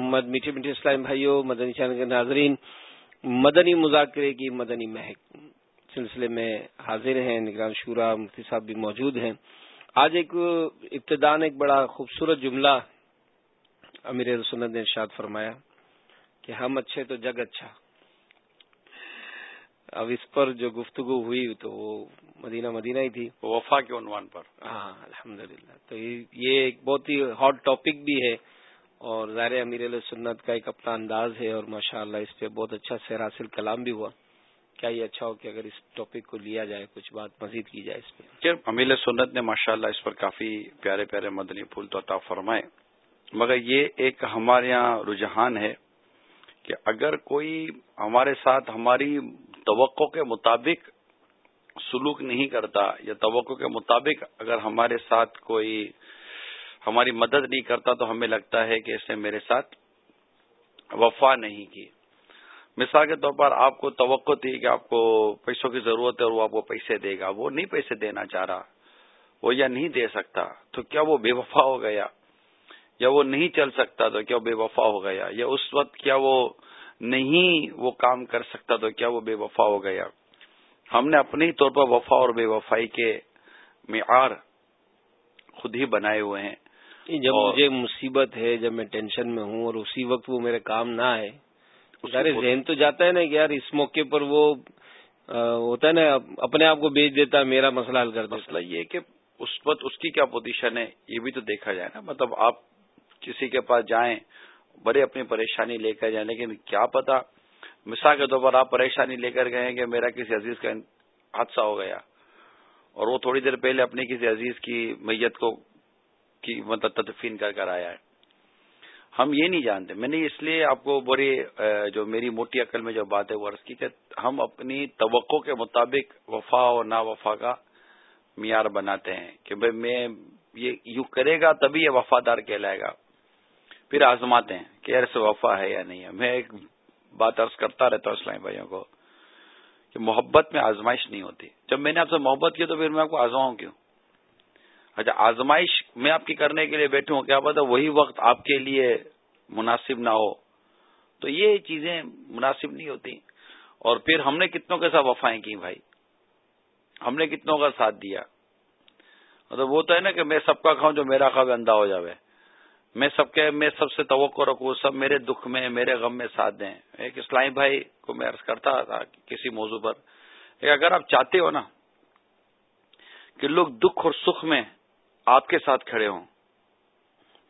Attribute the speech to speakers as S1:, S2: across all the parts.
S1: محمد میٹھے میٹھے اسلام بھائیوں مدنی چینل کے ناظرین مدنی مذاکرے کی مدنی مہک سلسلے میں حاضر ہیں۔ نگران شورا مفتی صاحب بھی موجود ہیں۔ آج ایک ابتدان ایک بڑا خوبصورت جملہ امیر رسنت نے ارشاد فرمایا کہ ہم اچھے تو جگ اچھا۔ اب اس پر جو گفتگو ہوئی تو وہ مدینہ مدینہ ہی تھی۔
S2: وفا کے عنوان پر۔
S1: ہاں الحمد تو یہ ایک بہت ہی ہاٹ ٹاپک بھی ہے۔ اور ظاہر امیر علیہ سنت کا ایک اپنا انداز ہے اور ماشاء اللہ اس پہ بہت اچھا سیر حاصل کلام بھی ہوا۔ کیا یہ اچھا ہو کہ اگر اس ٹاپک کو لیا جائے، کچھ بات مزید کی جائے اس
S2: پہ؟ جی، امیر سنت نے ماشاء اللہ اس پر کافی پیارے پیارے مدنی پھول تو عطا فرمائے۔ مگر یہ ایک ہمارے یہاں رجحان ہے کہ اگر کوئی ہمارے ساتھ ہماری توقع کے مطابق سلوک نہیں کرتا یا توقع کے مطابق اگر ہمارے ساتھ کوئی ہماری مدد نہیں کرتا تو ہمیں لگتا ہے کہ اس نے میرے ساتھ وفا نہیں کی۔ مثال کے طور پر آپ کو توقع تھی کہ آپ کو پیسوں کی ضرورت ہے اور وہ آپ کو پیسے دے گا۔ وہ نہیں پیسے دینا چاہ رہا۔ وہ یا نہیں دے سکتا۔ تو کیا وہ بے وفا ہو گیا؟ یا وہ نہیں چل سکتا تو کیا وہ بے وفا ہو گیا؟ یا اس وقت کیا وہ نہیں وہ کام کر سکتا تو کیا وہ بے وفا ہو گیا؟ ہم نے اپنے ہی طور پر وفا اور بے وفائی کے معیار خود ہی بنائے ہوئے ہیں۔
S1: جب مجھے مصیبت ہے جب میں ٹینشن میں ہوں اور اسی وقت وہ میرے کام نہ آئے سارے ذہن تو جاتا ہے نا کہ یار اس موقع پر وہ ہوتا ہے نا اپنے آپ کو بیچ دیتا میرا مسئلہ حل کر
S2: مسئلہ یہ کہ اس وقت اس کی کیا پوزیشن ہے یہ بھی تو دیکھا جائے نا۔ مطلب آپ کسی کے پاس جائیں بڑے اپنی پریشانی لے کر جائیں لیکن کیا پتا؟ مثال کے طور پر آپ پریشانی لے کر گئے کہ میرا کسی عزیز کا حادثہ ہو گیا اور وہ تھوڑی دیر پہلے اپنی کسی عزیز کی میت کو کی مطلب تدفین کر کر آیا ہے۔ ہم یہ نہیں جانتے۔ میں نے اس لیے آپ کو بڑی جو میری موٹی عقل میں جو بات ہے وہ عرض کی کہ ہم اپنی توقع کے مطابق وفا اور نا وفا کا معیار بناتے ہیں کہ بھائی میں یہ یوں کرے گا تبھی یہ وفادار کہلائے گا۔ پھر آزماتے ہیں کہ ایسے وفا ہے یا نہیں ہے۔ میں ایک بات عرض کرتا رہتا ہوں اسلامی بھائیوں کو کہ محبت میں آزمائش نہیں ہوتی۔ جب میں نے آپ سے محبت کی تو پھر میں آپ کو آزماؤں کیوں؟ اچھا آزمائش میں آپ کی کرنے کے لیے بیٹھوں ہوں، کیا پتا وہی وقت آپ کے لیے مناسب نہ ہو۔ تو یہ چیزیں مناسب نہیں ہوتی۔ اور پھر ہم نے کتنوں کے ساتھ وفائیں کی بھائی؟ ہم نے کتنوں کا ساتھ دیا؟ مطلب وہ تو ہے نا کہ میں سب کا کھاؤں جو میرا کھاؤ اندھا ہو جاوے۔ میں سب کے، میں سب سے توقع رکھوں، سب میرے دکھ میں، میرے غم میں ساتھ دیں۔ ایک اسلامی بھائی کو میں عرض کرتا تھا کسی موضوع پر اگر آپ چاہتے ہو نا کہ لوگ دکھ اور سکھ میں آپ کے ساتھ کھڑے ہوں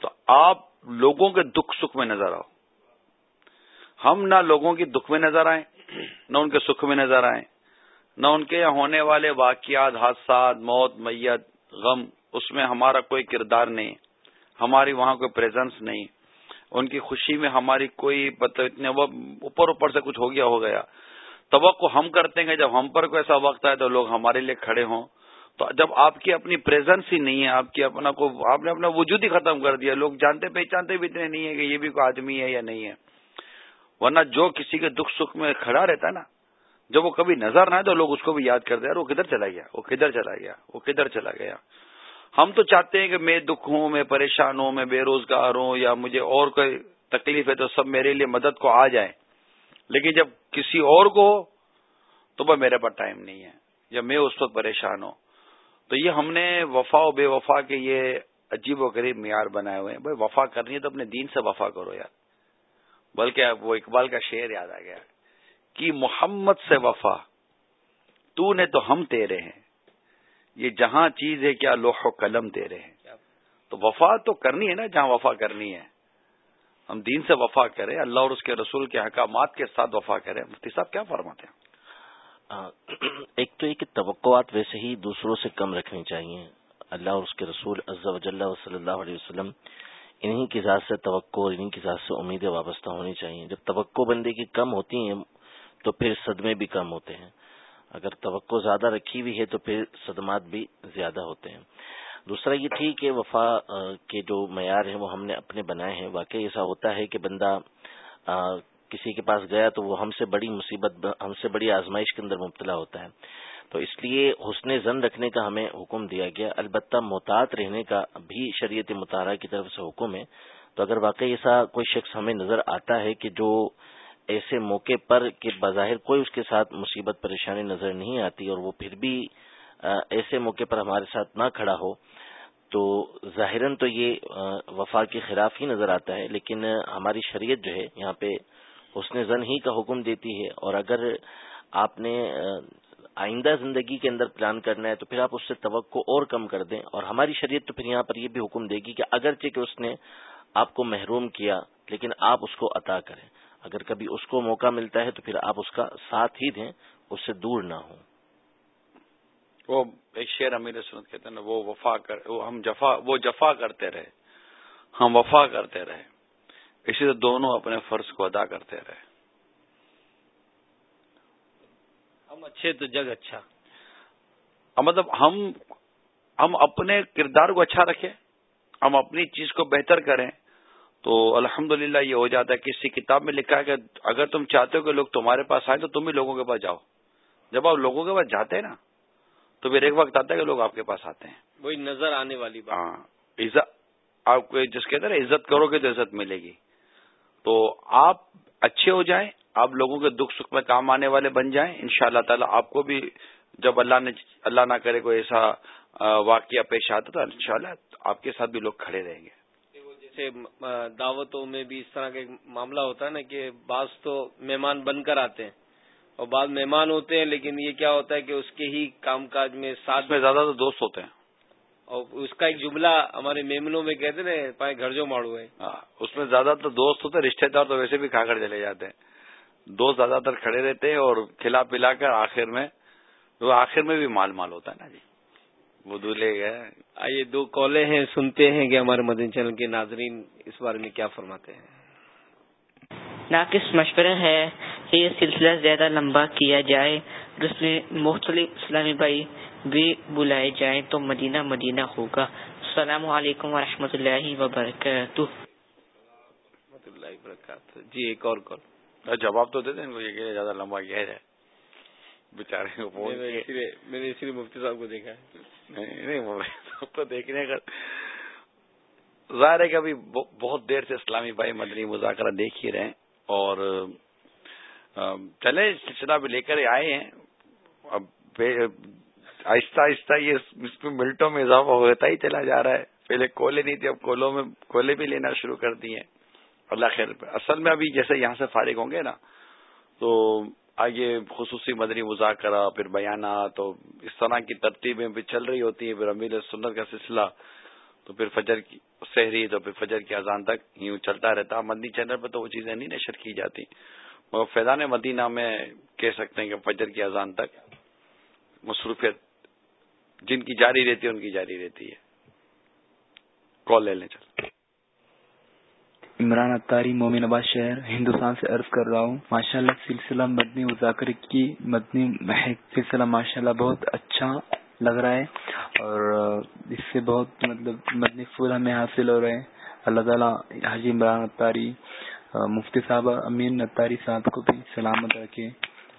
S2: تو آپ لوگوں کے دکھ سکھ میں نظر آؤ۔ ہم نہ لوگوں کی دکھ میں نظر آئیں، نہ ان کے سکھ میں نظر آئیں۔ نہ ان کے ہونے والے واقعات، حادثات، موت، میت، غم، اس میں ہمارا کوئی کردار نہیں، ہماری وہاں کوئی پریزنس نہیں۔ ان کی خوشی میں ہماری کوئی مطلب اتنے اوپر اوپر سے کچھ ہو گیا ہو گیا۔ توقع ہم کرتے ہیں جب ہم پر کوئی ایسا وقت آئے تو لوگ ہمارے لیے کھڑے ہوں۔ تو جب آپ کی اپنی پریزنس ہی نہیں ہے، آپ کی اپنا کو آپ نے اپنا وجود ہی ختم کر دیا۔ لوگ جانتے پہچانتے بھی اتنے نہیں ہے کہ یہ بھی کوئی آدمی ہے یا نہیں ہے۔ ورنہ جو کسی کے دکھ سکھ میں کھڑا رہتا ہے نا، جب وہ کبھی نظر نہ آئے تو لوگ اس کو بھی یاد کرتے ہیں۔ وہ کدھر چلا گیا؟ وہ کدھر چلا گیا؟ وہ کدھر چلا گیا؟ ہم تو چاہتے ہیں کہ میں دکھ ہوں، میں پریشان ہوں، میں بے روزگار ہوں یا مجھے اور کوئی تکلیف ہے تو سب میرے لیے مدد کو آ جائیں۔ لیکن جب کسی اور کو تو وہ میرے پاس ٹائم نہیں ہے، یا میں اس وقت پریشان ہوں۔ تو یہ ہم نے وفا و بے وفا کے یہ عجیب و غریب معیار بنائے ہوئے ہیں۔ بھائی، وفا کرنی ہے تو اپنے دین سے وفا کرو یار۔ بلکہ وہ اقبال کا شعر یاد آ گیا کہ محمد سے وفا، تو نے تو ہم تیرے ہیں۔ یہ جہاں چیز ہے، کیا لوح و قلم تیرے ہیں۔ تو وفا تو کرنی ہے نا، جہاں وفا کرنی ہے۔ ہم دین سے وفا کریں، اللہ اور اس کے رسول کے حکامات کے ساتھ وفا کریں۔ مفتی صاحب، کیا فرماتے ہیں؟
S3: ایک تو ایک توقعات ویسے ہی دوسروں سے کم رکھنی چاہیے۔ اللہ اور اس کے رسول عز و جل صلی اللہ علیہ وسلم انہی کی ذات سے توقع اور انہی کی ذات سے امیدیں وابستہ ہونی چاہیے۔ جب توقع بندے کی کم ہوتی ہیں، تو پھر صدمے بھی کم ہوتے ہیں۔ اگر توقع زیادہ رکھی ہوئی ہے، تو پھر صدمات بھی زیادہ ہوتے ہیں۔ دوسرا یہ تھی کہ وفا کے جو معیار ہیں، وہ ہم نے اپنے بنائے ہیں۔ واقعی ایسا ہوتا ہے کہ بندہ کسی کے پاس گیا تو وہ ہم سے بڑی مصیبت، ہم سے بڑی آزمائش کے اندر مبتلا ہوتا ہے۔ تو اس لیے حسن زن رکھنے کا ہمیں حکم دیا گیا۔ البتہ محتاط رہنے کا بھی شریعت مطالعہ کی طرف سے حکم ہے۔ تو اگر واقعی ایسا کوئی شخص ہمیں نظر آتا ہے کہ جو ایسے موقع پر کہ بظاہر کوئی اس کے ساتھ مصیبت، پریشانی نظر نہیں آتی اور وہ پھر بھی ایسے موقع پر ہمارے ساتھ نہ کھڑا ہو، تو ظاہراً تو یہ وفا کے خلاف ہی نظر آتا ہے۔ لیکن ہماری شریعت جو ہے، یہاں پہ حسن زن ہی کا حکم دیتی ہے اور اگر آپ نے آئندہ زندگی کے اندر پلان کرنا ہے تو پھر آپ اس سے توقع اور کم کر دیں اور ہماری شریعت تو پھر یہاں پر یہ بھی حکم دے گی کہ اگرچہ کہ اس نے آپ کو محروم کیا لیکن آپ اس کو عطا کریں۔ اگر کبھی اس کو موقع ملتا ہے تو پھر آپ اس کا ساتھ ہی دیں، اس سے دور نہ ہوں۔
S2: وہ ایک شعر امیر سنت کہتے ہیں نا، وہ وفا کر، وہ ہم جفا، وہ جفا کرتے رہے۔ ہم وفا کرتے رہے۔ اسی طرح دونوں اپنے فرض کو ادا کرتے رہے۔
S1: ہم اچھے تو جگ اچھا۔
S2: مطلب ہم ہم اپنے کردار کو اچھا رکھیں ہم اپنی چیز کو بہتر کریں تو الحمد یہ ہو جاتا ہے کسی کتاب میں لکھا ہے کہ اگر تم چاہتے ہو کہ لوگ تمہارے پاس آئے تو تم بھی لوگوں کے پاس جاؤ۔ جب آپ لوگوں کے پاس جاتے ہیں نا تو پھر ایک وقت آتا ہے کہ لوگ آپ کے پاس آتے ہیں۔
S1: وہی نظر آنے والی بات۔
S2: ہاں عزت آپ کو جس کہتے ہیں نا عزت کرو گے تو عزت ملے گی۔ تو آپ اچھے ہو جائیں آپ لوگوں کے دکھ سکھ میں کام آنے والے بن جائیں ان شاء اللہ تعالیٰ آپ کو بھی جب اللہ نے اللہ نہ کرے کوئی ایسا واقعہ پیش آتا تو ان شاء اللہ آپ کے ساتھ بھی لوگ کھڑے رہیں گے۔
S1: جیسے دعوتوں میں بھی اس طرح کا معاملہ ہوتا ہے نا کہ بعض تو مہمان بن کر آتے ہیں اور بعض مہمان ہوتے ہیں لیکن یہ کیا ہوتا ہے کہ اس کے ہی کام کاج میں ساتھ
S2: میں زیادہ تو دوست ہوتے ہیں۔
S1: اور اس کا ایک جملہ ہمارے میمنوں میں کہتے نا پائے گھر جو ماڑو ہے۔
S2: ہاں، اس میں زیادہ تر دوست ہوتے رشتے دار تو ویسے بھی کھا کر چلے جاتے ہیں۔ دوست زیادہ تر کھڑے رہتے ہیں اور کھلا پلا کر آخر میں وہ آخر میں بھی مال مال ہوتا ہے نا جی۔ وہ دلہے گئے۔
S1: آئیے دو کالے ہیں سنتے ہیں کہ ہمارے مدن چینل کے ناظرین اس بارے میں کیا فرماتے ہیں۔
S4: ناقص مشورہ ہے کہ یہ سلسلہ زیادہ لمبا کیا جائے۔ اس میں مختلف اسلامی بھائی بھی بلائے جائیں تو مدینہ مدینہ ہوگا۔ السلام علیکم ورحمۃ اللہ وبرکاتہ۔
S1: اللہ وبرکاتہ۔ جی ایک اور کال۔
S2: جواب تو دے دیں یہ زیادہ لمبا کیا جائے بےچارے
S1: میں نے اسی لیے مفتی صاحب کو دیکھا ہے۔
S2: نہیں کو دیکھنے کا۔ ظاہر ہے کہ ابھی بہت دیر سے اسلامی بھائی مدنی مذاکرہ دیکھ ہی رہے اور چلے سلسلہ بھی لے کر آئے ہیں۔ اب آہستہ آہستہ یہ اس میں ملٹوں میں اضافہ ہوتا ہی چلا جا رہا ہے۔ پہلے کولے نہیں تھے اب کولوں میں کولے بھی لینا شروع کر دیے اللہ خیر اصل میں ابھی جیسے یہاں سے فارغ ہوں گے نا، تو آگے خصوصی مدنی مذاکرہ، پھر بیانات، تو اس طرح کی ترتیبیں بھی چل رہی ہوتی ہیں۔ پھر امیر سنت کا سلسلہ، تو پھر فجر کی شہری تو پھر فجر کی اذان تک یوں چلتا رہتا۔ مدنی چینل پہ تو وہ چیزیں نہیں نشر کی جاتی۔ مگر فیضان مدینہ میں کہہ سکتے ہیں کہ فجر کی اذان تک مصروفیت جن کی جاری رہتی ہے، ان کی جاری رہتی ہے۔ کال لے لیں، چل۔
S5: عمران اتاری مومن آباد شہر، ہندوستان سے عرض کر رہا ہوں ماشاء اللہ سلسلہ مدنی مذاکر کی مدنی محک سلسلہ ماشاء اللہ بہت اچھا لگ رہا ہے اور اس سے بہت مطلب مدنی پھول ہمیں حاصل ہو رہے ہیں۔ اللہ تعالیٰ حاجی عمران اتاری مفتی صاحب امین اتاری صاحب کو بھی سلامت رکھے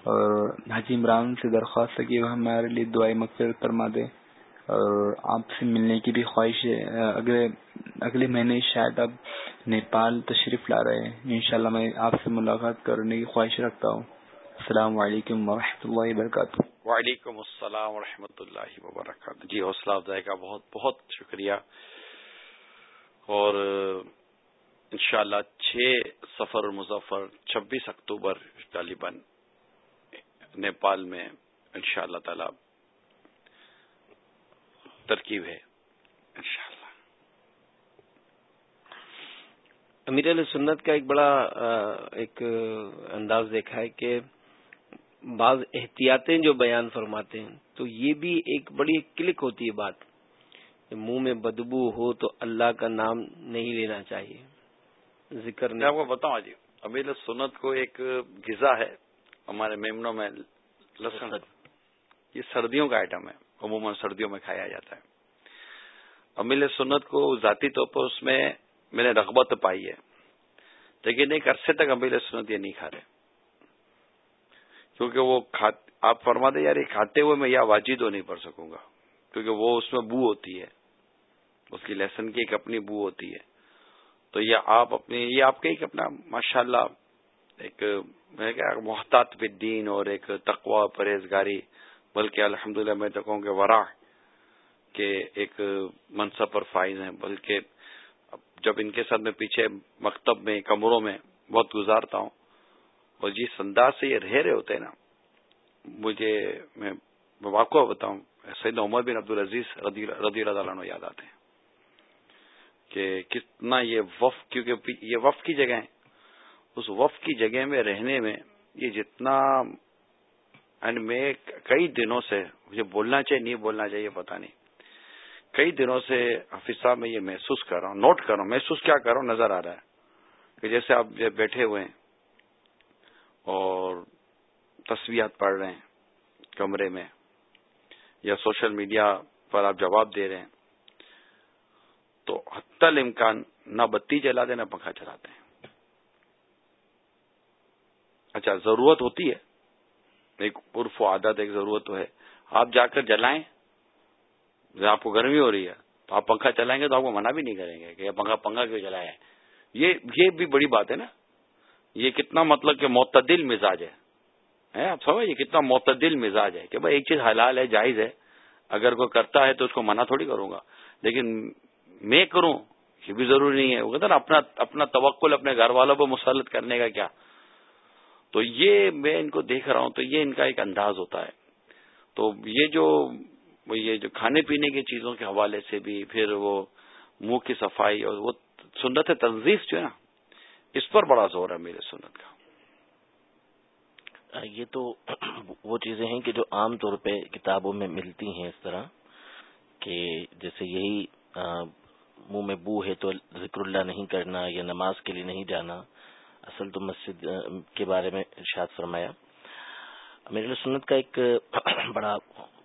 S5: اور حاجی عمران سے درخواست ہے کہ وہ ہمارے لیے دعائیں مقصد فرما دے۔ اور آپ سے ملنے کی بھی خواہش ہے۔ اگلے اگلے مہینے شاید اب نیپال تشریف لا رہے ہیں۔ انشاءاللہ میں آپ سے ملاقات کرنے کی خواہش رکھتا ہوں۔ السلام علیکم ورحمۃ اللہ وبرکاتہ۔
S2: وعلیکم السلام ورحمۃ اللہ وبرکاتہ۔ جی حوصلہ افزائی کا بہت بہت شکریہ۔ اور انشاءاللہ چھ سفر مظفر، چھبیس اکتوبر طالبان نیپال میں انشاءاللہ تعالی ترکیب ہے۔ انشاءاللہ۔
S1: امیر علیہ سنت کا ایک بڑا ایک انداز دیکھا ہے کہ بعض احتیاطیں جو بیان فرماتے ہیں تو یہ بھی ایک بڑی کلک ہوتی ہے بات منہ میں بدبو ہو تو اللہ کا نام نہیں لینا چاہیے۔ ذکر
S2: میں آپ کو بتاؤں جی امیر سنت کو ایک غذا ہے ہمارے میمنوں میں لسن یہ سردیوں کا آئٹم ہے۔ عموماً سردیوں میں کھایا جاتا ہے۔ امیل سنت کو ذاتی طور پر اس میں میں نے رغبت پائی ہے، لیکن ایک عرصے تک امیل سنت یہ نہیں کھا رہے کیونکہ وہ آپ فرما دیں، یار یہ کھاتے ہوئے میں یا واجد ہو نہیں پڑھ سکوں گا، کیونکہ وہ اس میں بو ہوتی ہے۔ اس کی لہسن کی ایک اپنی بو ہوتی ہے۔ تو یہ آپ اپنی، یہ آپ کا ایک اپنا ماشاء اللہ ایک محتاط بدین اور ایک تقوا پرہیزگاری بلکہ الحمد للہ میں تو کہوں کہ ورا کے ایک منصب پر فائز ہیں، بلکہ جب ان کے ساتھ میں پیچھے مکتب میں، کمروں میں بہت گزارتا ہوں، اور جس انداز سے یہ رہ رہے ہوتے ہیں نا، مجھے میں واقعہ بتاؤں سید عمر بن عبد العزیز رضی اللہ عنہ یاد آتے ہیں کہ کتنا یہ وف کیونکہ یہ وف کی جگہ ہے اس وف کی جگہ میں رہنے میں یہ جتنا اینڈ میں کئی دنوں سے مجھے بولنا چاہیے، نہیں بولنا چاہیے پتا نہیں۔ کئی دنوں سے حفیظ صاحب میں یہ محسوس کر رہا ہوں نوٹ کر رہا ہوں، محسوس کیا کر رہا ہوں، نظر آ رہا ہے۔ کہ جیسے آپ بیٹھے ہوئے ہیں اور تصویرات پڑھ رہے ہیں کمرے میں یا سوشل میڈیا پر آپ جواب دے رہے ہیں، تو حتی الامکان نہ بتی جلا دیں نہ پنکھا چلاتے ہیں اچھا ضرورت ہوتی ہے؟ ایک عرف و عادت، ایک ضرورت تو ہے۔ آپ جا کر جلائیں۔ آپ کو گرمی ہو رہی ہے، تو آپ پنکھا چلائیں گے تو آپ کو منع بھی نہیں کریں گے کہ پنکھا پنکھا کیوں چلائے یہ یہ بھی بڑی بات ہے نا۔ یہ کتنا مطلب کہ معتدل مزاج ہے۔ آپ سمجھ، یہ کتنا معتدل مزاج ہے کہ بھائی ایک چیز حلال ہے، جائز ہے۔ اگر کوئی کرتا ہے تو اس کو منع تھوڑی کروں گا۔ لیکن میں کروں، یہ بھی ضروری نہیں ہے۔ وہ کہتا نا، اپنا اپنا توقل اپنے گھر والوں کو مسلط کرنے کا کیا؟ تو یہ میں ان کو دیکھ رہا ہوں تو یہ ان کا ایک انداز ہوتا ہے۔ تو یہ جو یہ جو کھانے پینے کی چیزوں کے حوالے سے بھی پھر وہ منہ کی صفائی اور وہ سنت تنظیف جو ہے نا، اس پر بڑا زور ہے میرے سنت کا۔
S3: یہ تو وہ چیزیں ہیں کہ جو عام طور پہ کتابوں میں ملتی ہیں اس طرح کہ جیسے یہی منہ میں بو ہے تو ذکر اللہ نہیں کرنا یا نماز کے لیے نہیں جانا۔ اصل تو مسجد کے بارے میں ارشاد فرمایا۔ میرے سنت کا ایک، بڑا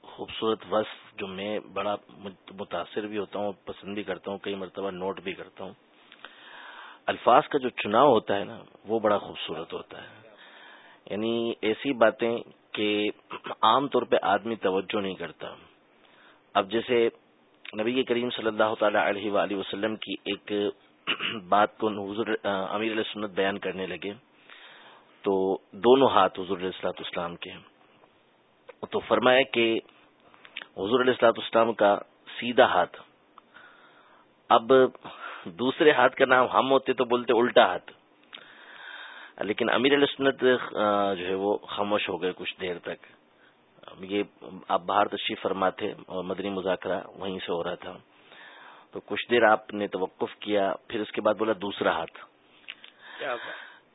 S3: خوبصورت وصف جو میں بڑا متاثر بھی ہوتا ہوں، پسند بھی کرتا ہوں، کئی مرتبہ نوٹ بھی کرتا ہوں۔ الفاظ کا جو چناؤ ہوتا ہے نا، وہ بڑا خوبصورت ہوتا ہے۔ یعنی ایسی باتیں کہ عام طور پہ آدمی توجہ نہیں کرتا۔ اب جیسے نبی کریم صلی اللہ تعالی علیہ وآلہ وسلم کی ایک بات کو حضور امیر علیہ سنت بیان کرنے لگے۔ تو دونوں ہاتھ حضور علیہ السلاط اسلام کے تو فرمایا کہ حضور علیہ السلاط اسلام کا سیدھا ہاتھ۔ اب دوسرے ہاتھ کا نام ہم ہوتے تو بولتے الٹا ہاتھ۔ لیکن امیر علیہ سنت جو ہے وہ خاموش ہو گئے کچھ دیر تک۔ یہ آپ باہر تشریف فرما تھے اور مدنی مذاکرہ وہیں سے ہو رہا تھا۔ تو کچھ دیر آپ نے توقف کیا پھر اس کے بعد بولا دوسرا ہاتھ۔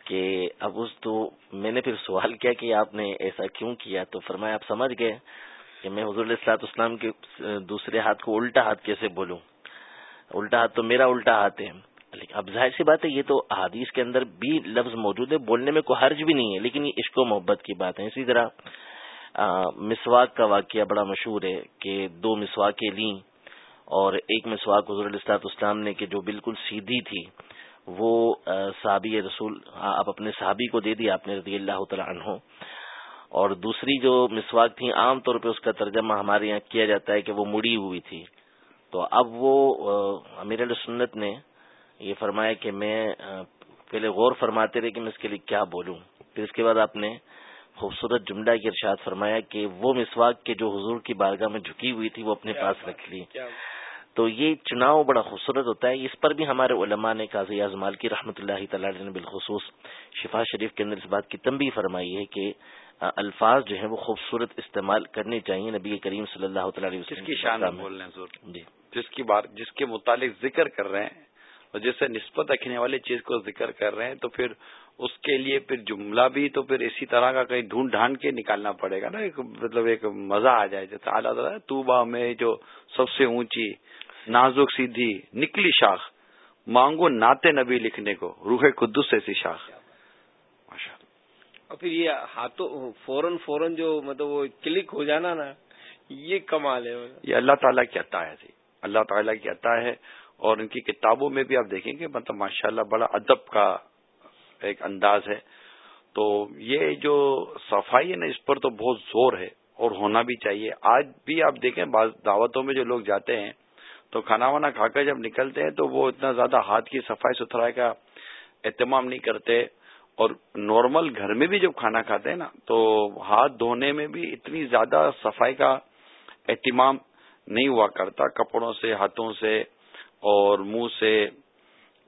S3: کہ اب اس تو میں نے پھر سوال کیا کہ آپ نے ایسا کیوں کیا؟ تو فرمایا آپ سمجھ گئے کہ میں حضور السلاط اسلام کے دوسرے ہاتھ کو الٹا ہاتھ کیسے بولوں؟ الٹا ہاتھ تو میرا الٹا ہاتھ ہے۔ لیکن اب ظاہر سی بات ہے یہ تو احادیث کے اندر بھی لفظ موجود ہے بولنے میں کوئی حرج بھی نہیں ہے لیکن یہ عشق و محبت کی بات ہے۔ اسی طرح مسواک کا واقعہ بڑا مشہور ہے کہ دو مسواکیں لیں۔ اور ایک مسواک حضور الاسلاط اسلام نے کہ جو بالکل سیدھی تھی وہ صحابی رسول آپ اپنے صحابی کو دے دی آپ نے رضی اللہ تعالیٰ عنہ۔ اور دوسری جو مسواک تھی عام طور پہ اس کا ترجمہ ہمارے یہاں کیا جاتا ہے کہ وہ مڑی ہوئی تھی۔ تو اب وہ امیر سنت نے یہ فرمایا کہ میں پہلے غور فرماتے رہے کہ میں اس کے لیے کیا بولوں۔ پھر اس کے بعد آپ نے خوبصورت جملہ کی ارشاد فرمایا کہ وہ مسواک کے جو حضور کی بارگاہ میں جھکی ہوئی تھی وہ اپنے پاس رکھ لی۔ تو یہ چناؤ بڑا خوبصورت ہوتا ہے اس پر بھی ہمارے علماء نے قاضی اعظمال کی رحمۃ اللہ تعالی نے بالخصوص شفا شریف کے اندر اس بات کی تنبی فرمائی ہے کہ الفاظ جو ہیں وہ خوبصورت استعمال کرنے چاہیے نبی کریم صلی اللہ تعالی
S2: وسلم کی شان بول رہے ہیں جی۔ جس کی بات جس کے متعلق ذکر کر رہے ہیں اور جس سے نسبت رکھنے والی چیز کو ذکر کر رہے ہیں تو پھر اس کے لیے پھر جملہ بھی تو پھر اسی طرح کا کہیں ڈھونڈ ڈھانڈ کے نکالنا پڑے گا نا ایک مطلب ایک مزہ آ جائے جیسے اعلیٰ تو با میں جو سب سے اونچی نازک سیدھی نکلی شاخ مانگو ناتے نبی لکھنے کو روح قدس ایسی شاخ۔
S1: اور پھر یہ ہاتھوں فوراً فوراً جو مطلب وہ کلک ہو جانا نا یہ کمال ہے۔
S2: یہ اللہ تعالیٰ کی عطا ہے جی۔ اللہ تعالیٰ کی عطا ہے اور ان کی کتابوں میں بھی آپ دیکھیں گے مطلب ماشاء اللہ بڑا ادب کا ایک انداز ہے۔ تو یہ جو صفائی ہے نا، اس پر تو بہت زور ہے اور ہونا بھی چاہیے۔ آج بھی آپ دیکھیں، بعض دعوتوں میں جو لوگ جاتے ہیں، تو کھانا وانا کھا کر جب نکلتے ہیں، تو وہ اتنا زیادہ ہاتھ کی صفائی ستھرائی کا اہتمام نہیں کرتے۔ اور نارمل گھر میں بھی جب کھانا کھاتے ہیں نا، تو ہاتھ دھونے میں بھی اتنی زیادہ صفائی کا اہتمام نہیں ہوا کرتا۔ کپڑوں سے، ہاتھوں سے اور منہ سے۔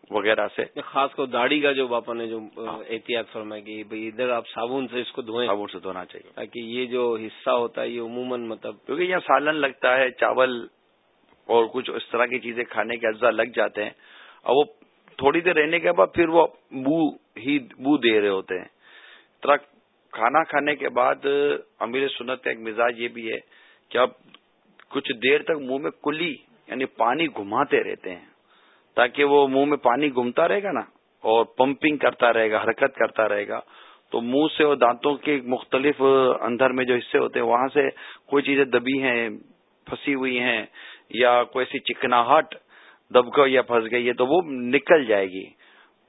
S2: وغیرہ سے۔
S1: خاص کر داڑھی کا جو باپا نے جو احتیاط فرمایا کہ ادھر آپ صابن سے اس کو دھوئیں۔
S2: صابن سے دھونا چاہیے۔
S1: تاکہ یہ جو حصہ ہوتا ہے یہ عموماً مطلب
S2: کیونکہ یہاں سالن لگتا ہے چاول اور کچھ اس طرح کی چیزیں کھانے کے اجزاء لگ جاتے ہیں۔ اور وہ تھوڑی دیر رہنے کے بعد پھر وہ بو ہی بو دے رہے ہوتے ہیں۔ طرح کھانا کھانے کے بعد امیر سنت کا ایک مزاج یہ بھی ہے کہ اب کچھ دیر تک منہ میں کلی یعنی پانی گھماتے رہتے ہیں۔ تاکہ وہ منہ میں پانی گھومتا رہے گا نا اور پمپنگ کرتا رہے گا، حرکت کرتا رہے گا، تو منہ سے اور دانتوں کے مختلف اندر میں جو حصے ہوتے ہیں، وہاں سے کوئی چیزیں دبی ہیں، پھنسی ہوئی ہیں یا کوئی ایسی چکناہٹ دب گئی یا پھنس گئی ہے، تو وہ نکل جائے گی۔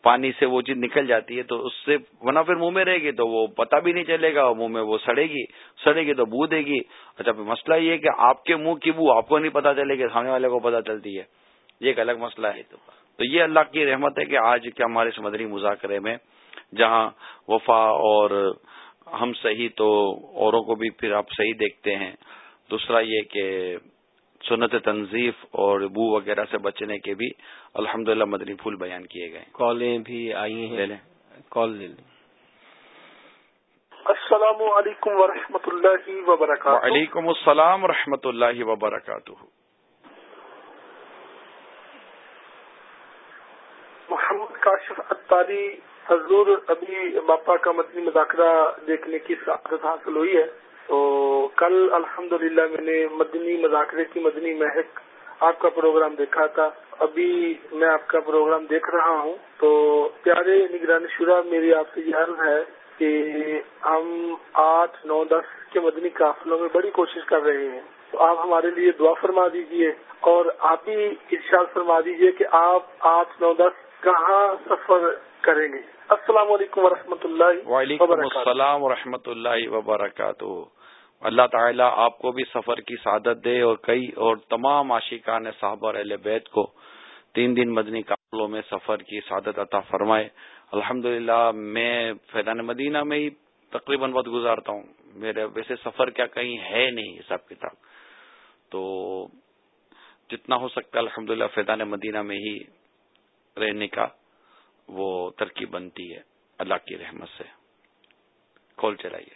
S2: پانی سے وہ چیز نکل جاتی ہے، تو اس سے ورنہ پھر منہ میں رہے گی تو وہ پتا بھی نہیں چلے گا منہ میں وہ سڑے گی سڑے گی تو بو دے گی۔ اچھا مسئلہ یہ ہے کہ آپ کے منہ کی بو آپ کو نہیں پتا چلے گی، سامنے والے کو پتا چلتی ہے۔ یہ ایک الگ مسئلہ ہے۔ تو یہ اللہ کی رحمت ہے کہ آج کیا ہمارے سمدری مذاکرے میں جہاں وفا اور ہم صحیح تو اوروں کو بھی پھر آپ صحیح دیکھتے ہیں۔ دوسرا یہ کہ سنت تنظیف اور بو وغیرہ سے بچنے کے بھی الحمد مدنی پھول بیان کیے گئے۔
S1: کالیں بھی آئی ہیں۔ لے لیں۔ کال لے لیں۔
S6: السلام علیکم ورحمۃ اللہ وبرکاتہ۔
S2: وعلیکم السلام و اللہ وبرکاتہ
S6: محمد کاشف حضور ابھی باپا کا مدنی مذاکرہ دیکھنے کی سعادت حاصل ہوئی ہے۔ تو کل الحمد میں نے مدنی مذاکرے کی مدنی مہک آپ کا پروگرام دیکھا تھا۔ ابھی میں آپ کا پروگرام دیکھ رہا ہوں۔ تو پیارے نگرانی شورا میری آپ سے یہ عرض ہے کہ ہم آٹھ، نو، دس کے مدنی قافلوں میں بڑی کوشش کر رہے ہیں۔ تو آپ ہمارے لیے دعا فرما دیجیے اور آپ ہی ارشاد فرما دیجیے کہ آپ آٹھ، نو، دس کہاں سفر کریں گے؟ السلام علیکم ورحمۃ اللہ
S2: وعلیکم السلام و اللہ وبرکاتہ۔ اللہ تعالیٰ آپ کو بھی سفر کی سعادت دے اور کئی اور تمام عاشقان صاحب اور اہل بیت کو تین دن مدنی قابلوں میں سفر کی سعادت عطا فرمائے۔ الحمد میں فیضان مدینہ میں ہی تقریباً وقت گزارتا ہوں۔ میرے ویسے سفر کیا کہیں ہے نہیں حساب کتاب۔ تو جتنا ہو سکتا ہے الحمد للہ فیضان مدینہ میں ہی رہنے کا وہ ترکیب بنتی ہے، اللہ کی رحمت سے۔ کال چلائیے۔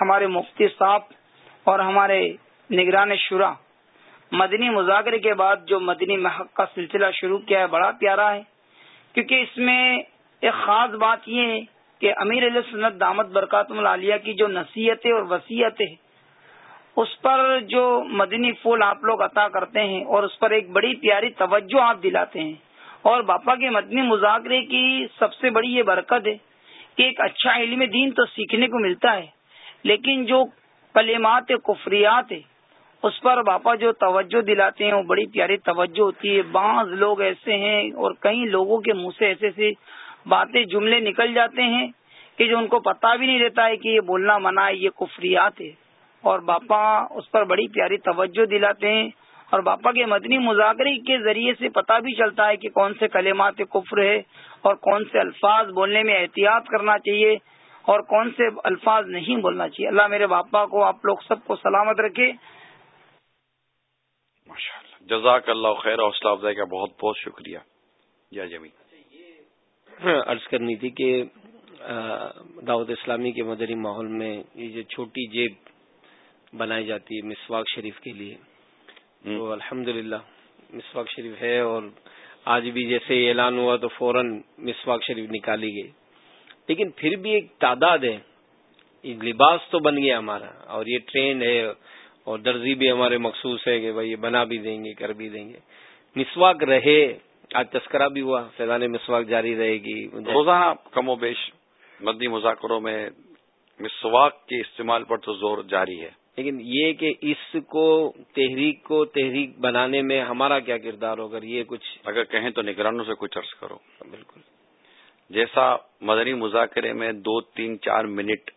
S7: ہمارے مفتی صاحب اور ہمارے نگران شورا، مدنی مذاکرے کے بعد جو مدنی محق کا سلسلہ شروع کیا ہے، بڑا پیارا ہے۔ کیونکہ اس میں ایک خاص بات یہ ہے کہ امیر علیہ سنت دامت برکات العالیہ کی جو نصیحتیں اور وسیعتیں اس پر جو مدنی پھول آپ لوگ عطا کرتے ہیں اور اس پر ایک بڑی پیاری توجہ آپ دلاتے ہیں اور باپا کے مدنی مذاکرے کی سب سے بڑی یہ برکت ہے کہ ایک اچھا علم دین تو سیکھنے کو ملتا ہے، لیکن جو کلمات کفریات ہے اس پر باپا جو توجہ دلاتے ہیں، وہ بڑی پیاری توجہ ہوتی ہے۔ بعض لوگ ایسے ہیں اور کئی لوگوں کے منہ سے ایسے ایسی باتیں، جملے نکل جاتے ہیں کہ جو ان کو پتا بھی نہیں رہتا ہے کہ یہ بولنا منع ہے، یہ کفریات ہے۔ اور باپا اس پر بڑی پیاری توجہ دلاتے ہیں اور باپا کے مدنی مذاکرے کے ذریعے سے پتا بھی چلتا ہے کہ کون سے کلمات کفر ہے اور کون سے الفاظ بولنے میں احتیاط کرنا چاہیے اور کون سے الفاظ نہیں بولنا چاہیے۔ اللہ میرے باپا کو آپ لوگ سب کو سلامت رکھے۔
S2: جزاک اللہ خیر حوصلہ افزائی کا بہت بہت شکریہ۔ جی جمی
S1: عرض کرنی تھی کہ دعوت اسلامی کے مدری ماحول میں یہ جو چھوٹی جیب بنائی جاتی ہے مسواک شریف کے لیے۔ تو الحمد للہ مسواک شریف ہے اور آج بھی جیسے اعلان ہوا تو فوراً مسواک شریف نکالی گئی۔ لیکن پھر بھی ایک تعداد ہے۔ لباس تو بن گیا ہمارا اور یہ ٹرینڈ ہے اور درزی بھی ہمارے مخصوص ہے کہ بھائی یہ بنا بھی دیں گے کر بھی دیں گے۔ مسواک رہے آج تذکرہ بھی ہوا فیضان مسواک جاری رہے گی۔
S2: روزانہ کم و بیش مدنی مذاکروں میں مسواک کے استعمال پر تو زور جاری ہے۔
S1: لیکن یہ کہ اس کو تحریک کو تحریک بنانے میں ہمارا کیا کردار ہوگا یہ کچھ
S2: اگر کہیں تو نگرانوں سے کچھ عرض کرو۔
S1: بالکل۔
S2: جیسا مدنی مذاکرے میں دو تین چار منٹ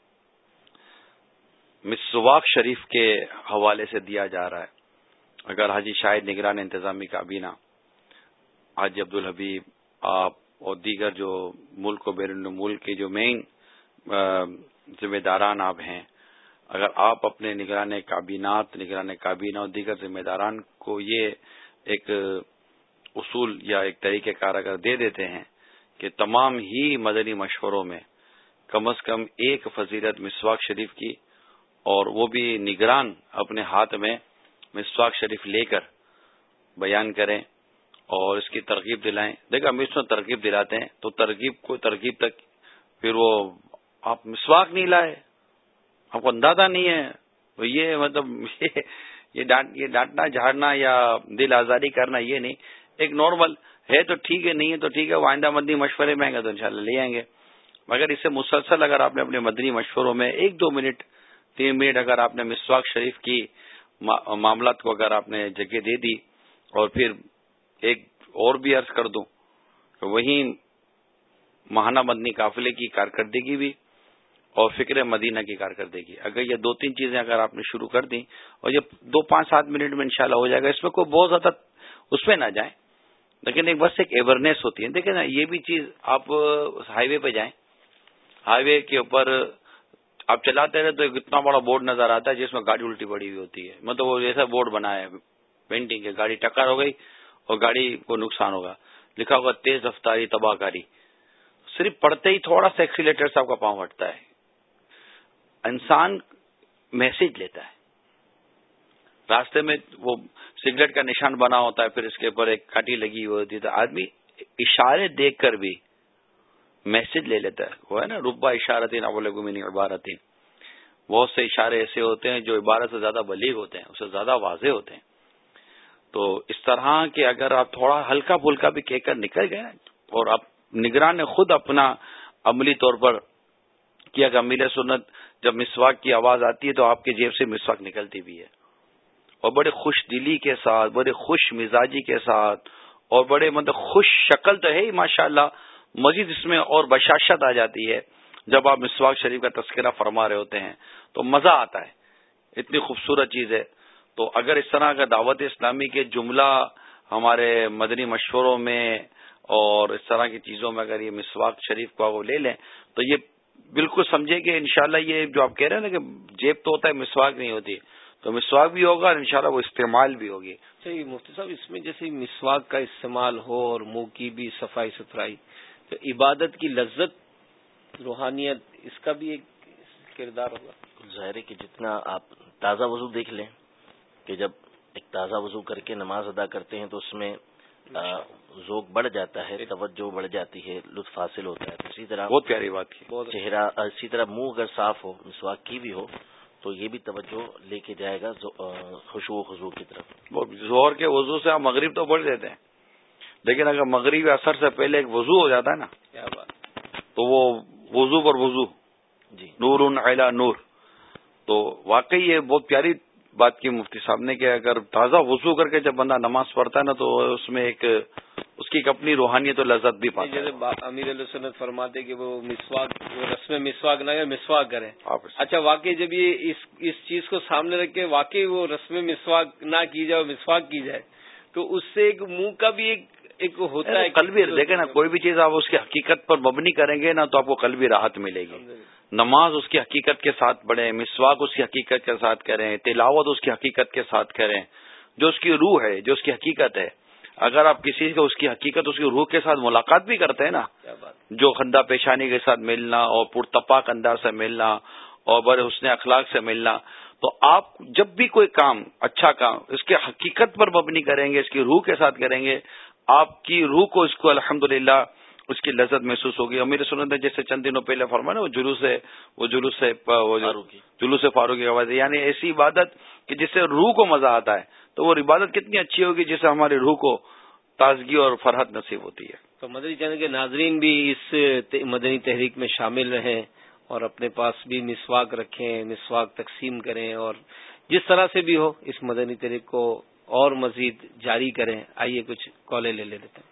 S2: مسواق شریف کے حوالے سے دیا جا رہا ہے۔ اگر حاجی شاہد نگران انتظامی کابینہ حاجی عبد الحبیب آپ اور دیگر جو ملک و بیرون ملک کے جو مین ذمہ داران آپ ہیں اگر آپ اپنے نگران کابینات، نگران کابینہ اور دیگر ذمہ داران کو یہ ایک اصول یا ایک طریقہ کار اگر دے دیتے ہیں کہ تمام ہی مدنی مشوروں میں کم از کم ایک فضیلت مسواک شریف کی اور وہ بھی نگران اپنے ہاتھ میں مسواک شریف لے کر بیان کریں اور اس کی ترغیب دلائیں۔ دیکھا ہم اس میں ترغیب دلاتے ہیں تو ترغیب کو ترغیب تک پھر وہ آپ مسواک نہیں لائے۔ آپ کو اندازہ نہیں ہے۔ تو یہ مطلب یہ ڈانٹنا، جھاڑنا یا دل آزادی کرنا یہ نہیں۔ ایک نارمل ہے تو ٹھیک ہے، نہیں ہے تو ٹھیک ہے۔ وہ آئندہ مدنی مشورے میں آئیں گے تو انشاءاللہ لے آئیں گے۔ مگر اس سے مسلسل اگر آپ نے اپنے مدنی مشوروں میں ایک دو منٹ، تین منٹ اگر آپ نے مسواک شریف کی معاملات کو اگر آپ نے جگہ دے دی اور پھر ایک اور بھی عرض کر دوں تو وہی ماہانہ مدنی قافلے کی کارکردگی بھی اور فکر مدینہ کی کارکردگی اگر یہ دو تین چیزیں اگر آپ نے شروع کر دی اور یہ دو پانچ سات منٹ میں انشاءاللہ ہو جائے گا، اس میں کوئی بہت زیادہ اس میں نہ جائیں۔ لیکن ایک بس ایک اویئرنیس ہوتی ہے۔ دیکھیں نا، یہ بھی چیز آپ ہائی وے پہ جائیں۔ ہائی وے کے اوپر آپ چلاتے رہے تو ایک اتنا بڑا بورڈ نظر آتا ہے جس میں گاڑی الٹی پڑی ہوئی ہوتی ہے۔ مطلب وہ ایسا بورڈ بنا ہے پینٹنگ کے۔ گاڑی ٹکر ہو گئی اور گاڑی کو نقصان ہوگا۔ لکھا ہوگا، تیز رفتاری تباہ کاری۔ صرف پڑھتے ہی تھوڑا سا ایکسیلیٹر سے آپ کا پاؤں ہٹتا ہے۔ انسان میسج لیتا ہے۔ راستے میں وہ سگریٹ کا نشان بنا ہوتا ہے، پھر اس کے اوپر ایک کاٹی لگی ہوئی ہوتی ہے تو آدمی اشارے دیکھ کر بھی میسج لے لیتا ہے۔ وہ ہے نا، ربا اشارتین ابو گمین عبارتین۔ بہت سے اشارے ایسے ہوتے ہیں جو عبارت سے زیادہ بلیغ ہوتے ہیں اسے زیادہ واضح ہوتے ہیں۔ تو اس طرح کہ اگر آپ تھوڑا ہلکا پھلکا بھی کہہ کر نکل گئے اور آپ نگران نے خود اپنا عملی طور پر کیا کہ امیل سنت جب مسواک کی آواز آتی ہے تو آپ کے جیب سے مسواک نکلتی بھی ہے۔ اور بڑے خوش دلی کے ساتھ، بڑے خوش مزاجی کے ساتھ، اور بڑے مطلب خوش شکل تو ہے ہی ماشاء اللہ مزید اس میں اور بشاشت آ جاتی ہے جب آپ مسواک شریف کا تذکرہ فرما رہے ہوتے ہیں۔ تو مزہ آتا ہے۔ اتنی خوبصورت چیز ہے۔ تو اگر اس طرح کا دعوت اسلامی کے جملہ ہمارے مدنی مشوروں میں اور اس طرح کی چیزوں میں اگر یہ مسواک شریف کو وہ لے لیں، تو یہ بالکل سمجھے کہ انشاءاللہ یہ جو آپ کہہ رہے ہیں نا کہ جیب تو ہوتا ہے مسواک نہیں ہوتی۔ تو مسواک بھی ہوگا اور انشاءاللہ وہ استعمال بھی ہوگی۔
S1: صحیح مفتی صاحب اس میں جیسے مسواک کا استعمال ہو اور منہ کی بھی صفائی ستھرائی تو عبادت کی لذت روحانیت اس کا بھی ایک کردار ہوگا۔
S3: ظاہر ہے کہ جتنا آپ تازہ وضو دیکھ لیں کہ جب ایک تازہ وضو کر کے نماز ادا کرتے ہیں تو اس میں ذوق بڑھ جاتا ہے توجہ بڑھ جاتی ہے لطف حاصل ہوتا ہے۔ اسی طرح
S2: بہت پیاری بات کی۔
S3: چہرہ اسی طرح منہ اگر صاف ہو مسواک کی بھی ہو تو یہ بھی توجہ لے کے جائے گا خوشبو و خوشبو کی طرف۔
S2: زہر کے وضو سے آپ مغرب تو بڑھ دیتے ہیں لیکن اگر مغربی اثر سے پہلے ایک وضو ہو جاتا ہے نا کیا بات۔ تو وہ وضو پر وضو۔ جی۔ نور ان نور۔ تو واقعی یہ بہت پیاری بات کی مفتی صاحب نے کہ اگر تازہ وضو کر کے جب بندہ نماز پڑھتا ہے نا تو اس میں ایک اس کی ایک اپنی روحانیت و لذت بھی پاتا
S1: جیسے امیر علیہ سنت فرماتے کہ وہ مسواک رسم مسواک نہ مسواک کریں اچھا واقعی جب یہ اس اس چیز کو سامنے رکھ کے واقعی وہ رسم مسواک نہ کی جائے مسواک کی جائے تو اس سے ایک منہ کا بھی ایک ایک ہوتا ہے
S2: کل بھی دیکھیں نا کوئی بھی چیز آپ اس کی حقیقت پر مبنی کریں گے نا تو آپ کو کل بھی راحت ملے گی۔ نماز اس کی حقیقت کے ساتھ پڑھیں مسواک اس کی حقیقت کے ساتھ کریں تلاوت اس کی حقیقت کے ساتھ کریں۔ جو اس کی روح ہے جو اس کی حقیقت ہے۔ اگر آپ کسی کو اس کی حقیقت اس کی روح کے ساتھ ملاقات بھی کرتے ہیں نا جو خندہ پیشانی کے ساتھ ملنا اور پرتپاک انداز سے ملنا اور بڑے حسن اخلاق سے ملنا تو آپ جب بھی کوئی کام اچھا کام اس کے حقیقت پر مبنی کریں گے اس کی روح کے ساتھ کریں گے آپ کی روح کو اس کو الحمد اس کی لذت محسوس ہوگی۔ اور میرے سنت نے جیسے چند دنوں پہلے فرمایا نا وہ جلوس ہے وہ جلوس ہے جلوس فاروقی آواز یعنی ایسی عبادت کہ جس سے روح کو مزہ آتا ہے۔ تو وہ عبادت کتنی اچھی ہوگی جس سے ہماری روح کو تازگی اور فرحت نصیب ہوتی ہے۔
S1: تو مدنی چینل کے ناظرین بھی اس مدنی تحریک میں شامل رہیں اور اپنے پاس بھی مسواک رکھیں مسواک تقسیم کریں اور جس طرح سے بھی ہو اس مدنی تحریک کو اور مزید جاری کریں۔ آئیے کچھ کالے لے لیتے ہیں۔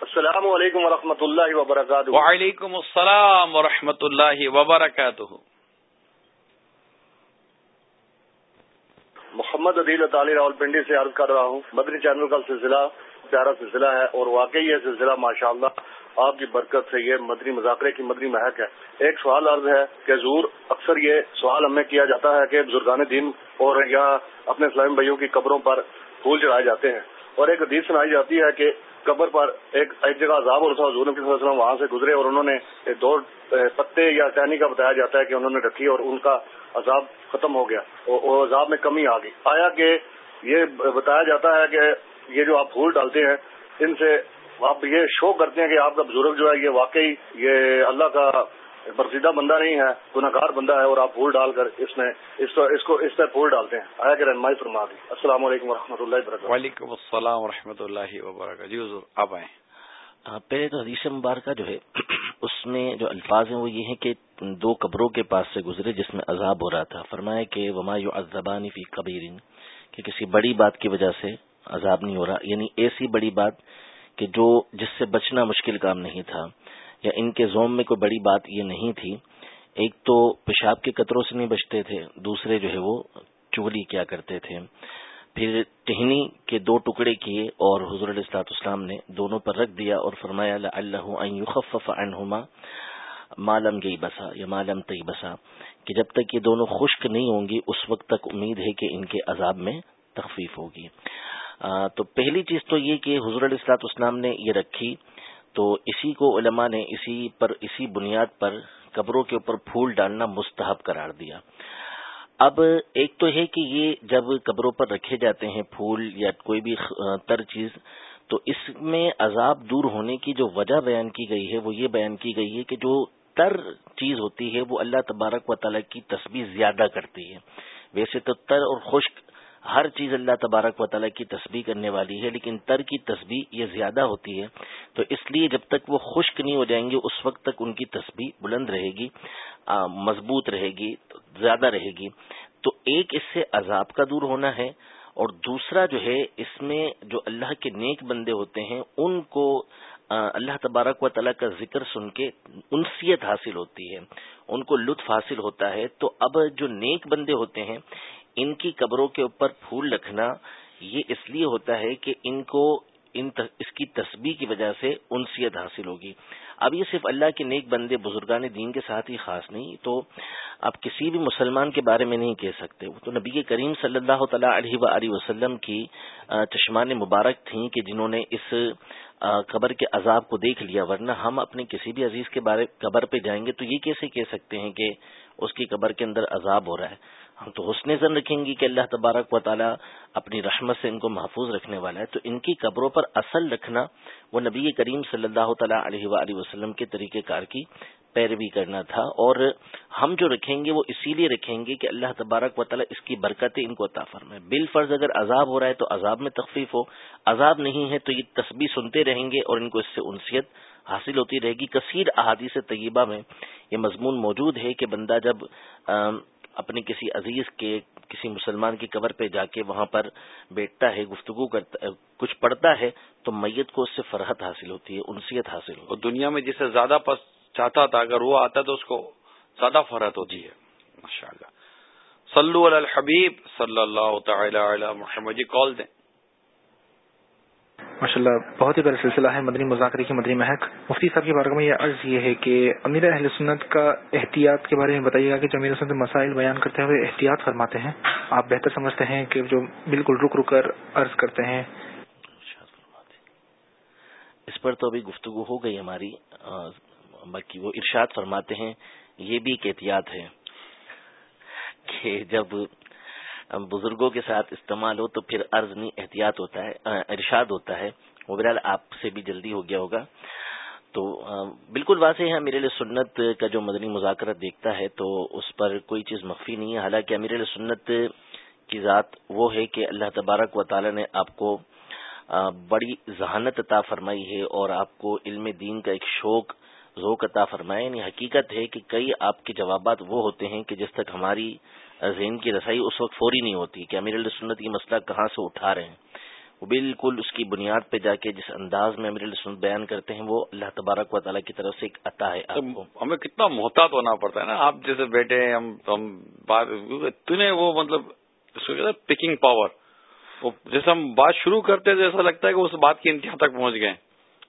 S8: السلام علیکم و اللہ وبرکاتہ۔
S2: وعلیکم السلام و اللہ وبرکاتہ۔
S8: محمد عدیل تعلی راول پنڈی سے عرض کر رہا ہوں مدنی چینل کا سلسلہ پیارا سلسلہ ہے اور واقعی یہ سلسلہ ماشاء اللہ آپ کی برکت سے یہ مدنی مذاکرے کی مدنی مہک ہے۔ ایک سوال عرض ہے کہ زور اکثر یہ سوال ہمیں کیا جاتا ہے کہ بزرگان دین اور یا اپنے اسلامی بھائیوں کی قبروں پر پھول چڑھائے جاتے ہیں۔ اور ایک حدیث سنائی جاتی ہے کہ قبر پر ایک ایک جگہ عذاب اور حضور صلی اللہ علیہ وسلم وہاں سے گزرے اور انہوں نے دو پتے یا ٹہنی کا بتایا جاتا ہے کہ انہوں نے رکھی اور ان کا عذاب ختم ہو گیا، اور عذاب میں کمی آ گئی۔ آیا کہ یہ بتایا جاتا ہے کہ یہ جو آپ پھول ڈالتے ہیں، ان سے آپ یہ شو کرتے ہیں کہ آپ کا بزرگ جو ہے، یہ واقعی یہ اللہ کا برسیدہ بندہ نہیں ہے گناہ بندہ ہے اور آپ پھول ڈال کر اس میں اس کو اس پر پھول ڈالتے ہیں۔ آیا کہ رہنمائی فرما دی۔ السلام علیکم و رحمۃ اللہ وبرکاتہ۔
S2: وعلیکم السلام و رحمۃ اللہ وبرکاتہ۔ جی حضور آپ آئیں۔
S3: پہلے تو حدیث مبارکہ جو ہے اس میں جو الفاظ ہیں وہ یہ ہیں کہ دو قبروں کے پاس سے گزرے جس میں عذاب ہو رہا تھا۔ فرمایا کہ وما یو ازبانی فی قبیر کہ کسی بڑی بات کی وجہ سے عذاب نہیں ہو رہا۔ یعنی ایسی بڑی بات کہ جو جس سے بچنا مشکل کام نہیں تھا۔ یا ان کے زوم میں کوئی بڑی بات یہ نہیں تھی۔ ایک تو پیشاب کے قطروں سے نہیں بچتے تھے، دوسرے جو ہے وہ چولی کیا کرتے تھے۔ پھر ٹہنی کے دو ٹکڑے کیے اور حضور علیہ اسلام نے دونوں پر رکھ دیا اور فرمایا اللہ یخفف عنہما مالم گئی بسا یا مالم تئی بسا کہ جب تک یہ دونوں خشک نہیں ہوں گی، اس وقت تک امید ہے کہ ان کے عذاب میں تخفیف ہوگی۔ تو پہلی چیز تو یہ کہ حضور علیہ السلاط اسلام نے یہ رکھی تو اسی کو علماء نے اسی پر اسی بنیاد پر قبروں کے اوپر پھول ڈالنا مستحب قرار دیا۔ اب ایک تو ہے کہ یہ جب قبروں پر رکھے جاتے ہیں پھول یا کوئی بھی تر چیز، تو اس میں عذاب دور ہونے کی جو وجہ بیان کی گئی ہے، وہ یہ بیان کی گئی ہے کہ جو تر چیز ہوتی ہے، وہ اللہ تبارک و تعالیٰ کی تسبیح زیادہ کرتی ہے۔ ویسے تو تر اور خشک ہر چیز اللہ تبارک و تعالیٰ کی تسبیح کرنے والی ہے، لیکن تر کی تسبیح یہ زیادہ ہوتی ہے۔ تو اس لیے جب تک وہ خشک نہیں ہو جائیں گے، اس وقت تک ان کی تسبیح بلند رہے گی مضبوط رہے گی، زیادہ رہے گی۔ تو ایک اس سے عذاب کا دور ہونا ہے، اور دوسرا جو ہے، اس میں جو اللہ کے نیک بندے ہوتے ہیں، ان کو اللہ تبارک و تعالیٰ کا ذکر سن کے انسیت حاصل ہوتی ہے، ان کو لطف حاصل ہوتا ہے۔ تو اب جو نیک بندے ہوتے ہیں ان کی قبروں کے اوپر پھول رکھنا یہ اس لیے ہوتا ہے کہ ان کو ان اس کی تسبیح کی وجہ سے انسیت حاصل ہوگی۔ اب یہ صرف اللہ کے نیک بندے، بزرگان دین کے ساتھ ہی خاص نہیں، تو آپ کسی بھی مسلمان کے بارے میں نہیں کہہ سکتے۔ تو نبی کریم صلی اللہ تعالیٰ علیہ و وسلم کی چشمان مبارک تھیں کہ جنہوں نے اس قبر کے عذاب کو دیکھ لیا، ورنہ ہم اپنے کسی بھی عزیز کے بارے، قبر پہ جائیں گے تو یہ کیسے کہہ سکتے ہیں کہ اس کی قبر کے اندر عذاب ہو رہا ہے؟ ہم تو حسن زن رکھیں گے کہ اللہ تبارک و تعالیٰ اپنی رحمت سے ان کو محفوظ رکھنے والا ہے۔ تو ان کی قبروں پر اصل رکھنا وہ نبی کریم صلی اللہ تعالیٰ علیہ وآلہ وسلم کے طریقہ کار کی پیروی کرنا تھا۔ اور ہم جو رکھیں گے وہ اسی لیے رکھیں گے کہ اللہ تبارک و تعالیٰ اس کی برکتیں ان کو عطا فرمائے۔ بال فرض اگر عذاب ہو رہا ہے تو عذاب میں تخفیف ہو، عذاب نہیں ہے تو یہ تسبیح سنتے رہیں گے اور ان کو اس سے انسیت حاصل ہوتی رہے گی۔ کثیر احادیث طیبہ میں یہ مضمون موجود ہے کہ بندہ جب اپنے کسی عزیز کے، کسی مسلمان کی قبر پہ جا کے وہاں پر بیٹھتا ہے، گفتگو کرتا، کچھ پڑھتا ہے، تو میت کو اس سے فرحت حاصل ہوتی ہے، انسیت حاصل ہوتی
S2: ہے۔ دنیا میں جسے زیادہ پس چاہتا تھا، اگر وہ آتا تو اس کو زیادہ فرحت ہوتی ہے۔ ماشاء اللہ صلو علی الحبیب صلی اللہ تعالی علی محمد۔ جی کال دیں۔
S9: ماشاء اللہ بہت ہی بڑا سلسلہ ہے، مدنی مذاکرے کی مدنی مہک۔ مفتی صاحب کے بارے میں یہ عرض یہ ہے کہ امیر اہل سنت کا احتیاط کے بارے میں بتائیے گا کہ جو امیر سنت مسائل بیان کرتے ہوئے احتیاط فرماتے ہیں، آپ بہتر سمجھتے ہیں کہ جو بالکل رک رک کر عرض کرتے ہیں۔
S3: اس پر تو ابھی گفتگو ہو گئی ہماری باقی وہ ارشاد فرماتے ہیں، یہ بھی ایک احتیاط ہے کہ جب بزرگوں کے ساتھ استعمال ہو تو پھر عرض نہیں، احتیاط ہوتا ہے ارشاد ہوتا ہے۔ وہ برال آپ سے بھی جلدی ہو گیا ہوگا۔ تو بالکل واضح ہے امیر سنت کا جو مدنی مذاکرت دیکھتا ہے تو اس پر کوئی چیز مخفی نہیں ہے۔ حالانکہ امیر سنت کی ذات وہ ہے کہ اللہ تبارک و تعالی نے آپ کو بڑی ذہانت عطا فرمائی ہے اور آپ کو علم دین کا ایک شوق ذوق عطا فرمایا یعنی حقیقت ہے کہ کئی آپ کے جوابات وہ ہوتے ہیں کہ جس تک ہماری ذہن کی رسائی اس وقت فوری نہیں ہوتی کہ امیر السنت کی مسئلہ کہاں سے اٹھا رہے ہیں۔ وہ بالکل اس کی بنیاد پہ جا کے جس انداز میں امیر السنت بیان کرتے ہیں، وہ اللہ تبارک و تعالیٰ کی طرف سے ایک عطا ہے
S2: ہمیں کتنا محتاط ہونا پڑتا ہے نا۔ آپ جیسے بیٹے ہم ہم وہ مطلب اس کو کہتے ہیں پکنگ پاور جیسے ہم بات شروع کرتے ہیں تو ایسا لگتا ہے کہ اس بات کی انتہا تک پہنچ گئے